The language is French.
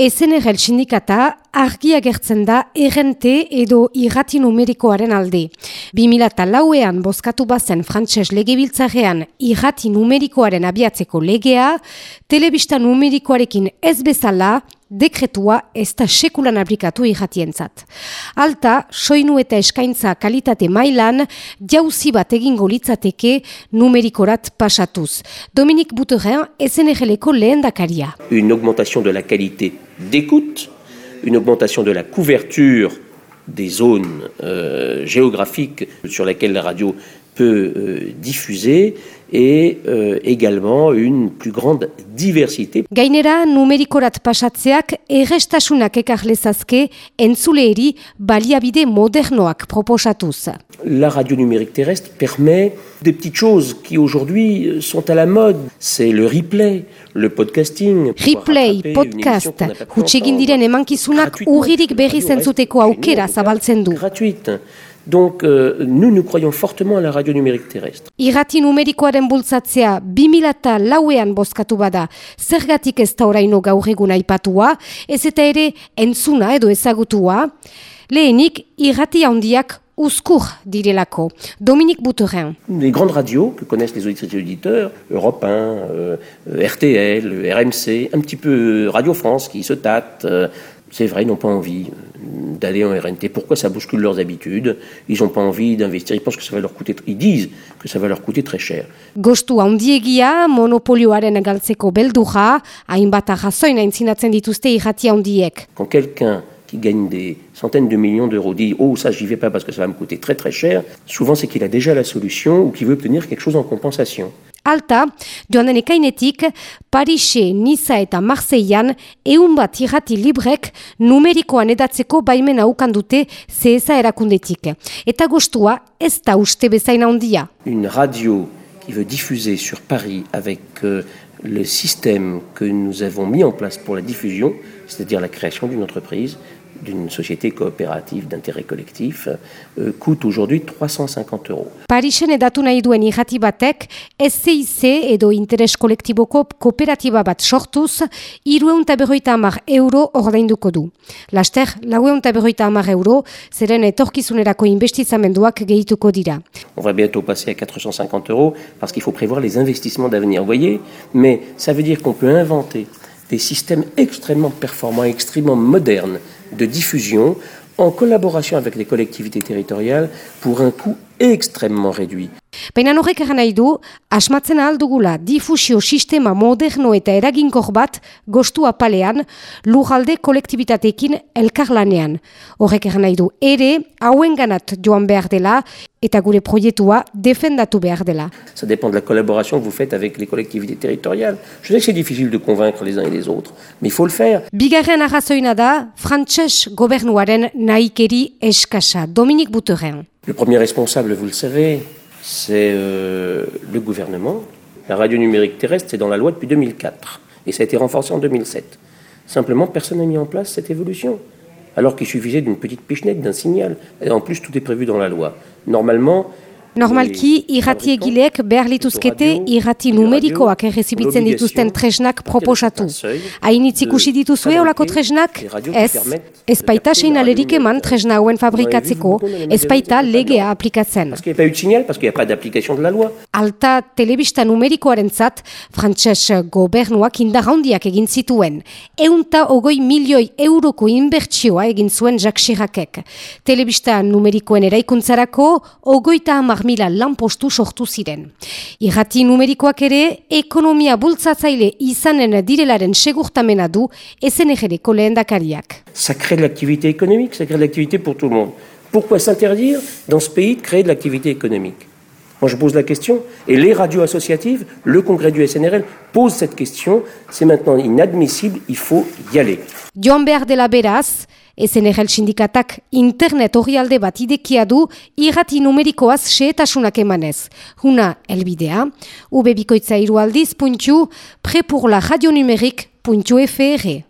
SNRL sindikata argi agertzen da errente edo irrati numerikoaren alde. 2000 lauean bozkatu bazen frantses legebiltzarean irrati numerikoaren abiatzeko legea, telebista numerikoarekin ez bezala, dekretua ez da sekulan aplikatu irratientzat. Alta, soinu eta eskaintza kalitate mailan, jauzi bat egingo litzateke numerikorat pasatuz. Dominik Buteren, SNRLeko lehen dakaria. Une augmentation de la qualité d'écoute, une augmentation de la couverture des zones euh, géographiques sur lesquelles la radio peut euh, diffuser et euh, également une plus grande diversité. Gainera, numerikorat pasatzeak errestasunak ekar lezazke entzuleeri baliabide modernoak proposatuz. La radio numérique terrestre permet des petites choses qui aujourd'hui sont à la mode. C'est le replay, le podcasting. Replay, podcast, hutsegin diren emankizunak urririk berri zentzuteko aukera zabaltzen du. Gratuite. Donc, euh, nous, nous croyons fortement à la radio numérique terrestre. Irrati numerikoaren bultzatzea 2000 lauean bozkatu bada, zergatik ez da oraino gaur egun aipatua, ez eta ere entzuna edo ezagutua, lehenik irrati handiak uskur direlako. Dominique Bouterin. Les grandes radios que connaissent les auditrices et auditeurs, Europe 1, euh, RTL, RMC, un petit peu Radio France qui se tâte, euh, c'est vrai, ils n'ont pas envie d'aller en RNT. Pourquoi ça bouscule leurs habitudes? Ils n'ont pas envie d'investir. Ils pensent que ça va leur coûter. Ils disent que ça va leur coûter très cher. Gostu handiegia monopolioaren galtzeko beldurra, hainbat arrazoin aintzinatzen dituzte irrati handiek. Quand quelqu'un qui gagne des centaines de millions d'euros dit oh ça j'y vais pas parce que ça va me coûter très très cher, souvent c'est qu'il a déjà la solution ou qu'il veut obtenir quelque chose en compensation. Alta, joan den ekainetik, Parise, Niza eta Marseillan eun bat irrati librek numerikoan edatzeko baimena ukan dute CSA erakundetik. Eta gostua ez da uste bezain handia. Une radio qui veut diffuser sur Paris avec euh, le système que nous avons mis en place pour la diffusion, c'est-à-dire la création d'une entreprise, d'une société coopérative d'intérêt collectif euh, coûte aujourd'hui 350 euros. Parisen edatu nahi duen irrati batek, SCIC edo interes kolektiboko kooperatiba bat sortuz, irueun taberroita amar euro ordainduko du. Laster, laueun taberroita amar euro, zeren etorkizunerako investizamenduak gehituko dira. On va bientôt passer à 450 euros parce qu'il faut prévoir les investissements d'avenir. Vous voyez Mais ça veut dire qu'on peut inventer des systèmes extrêmement performants, extrêmement modernes de diffusion en collaboration avec les collectivités territoriales pour un coût extrêmement réduit. Baina horrek egan nahi du, asmatzen aldugula difusio sistema moderno eta eraginkor bat gostu apalean lujalde kolektibitatekin elkarlanean. Horrek egan nahi du, ere hauen ganat joan behar dela eta gure proiektua defendatu behar dela. Ça dépend de la collaboration que vous faites avec les collectivités territoriales. Je sais que c'est difficile de convaincre les uns et les autres, mais il faut le faire. Bigarren arrazoina da, frantses gobernuaren nahikeri eskasa. Dominik Buteren. Le premier responsable, vous le savez, c'est euh, le gouvernement. La radio numérique terrestre, c'est dans la loi depuis 2004. Et ça a été renforcé en 2007. Simplement, personne n'a mis en place cette évolution. Alors qu'il suffisait d'une petite pichenette, d'un signal. Et en plus, tout est prévu dans la loi. Normalement, Normalki, irrati egileek behar lituzkete irrati numerikoak errezibitzen dituzten tresnak proposatu. Hain itzikusi dituzue olako tresnak? Ez, ez baita seinalerik eman tresna hauen fabrikatzeko, ez baita legea aplikatzen. Alta telebista numerikoaren zat, frantses gobernuak indarraundiak egin zituen. Eunta ogoi milioi euroko inbertsioa egin zuen Jacques Chiracek. Telebista numerikoen eraikuntzarako, ogoita hamar mila lanpostu sortu ziren. Irrati numerikoak ere, ekonomia bultzatzaile izanen direlaren segurtamena du. Ça crée de l'activité économique, ça crée de l'activité pour tout le monde. Pourquoi s'interdire dans ce pays de créer de l'activité économique? Moi, je pose la question, et les radios associatives, le congrès du SNRL, posent cette question. C'est maintenant inadmissible, il faut y aller. Joan behar dela beraz, SNRL sindikatak internet hori alde bat idekia du irrati numerikoaz seetasunak emanez. Huna elbidea, ubebikoitza irualdiz puntxu, prepurla radionumerik puntxu FR.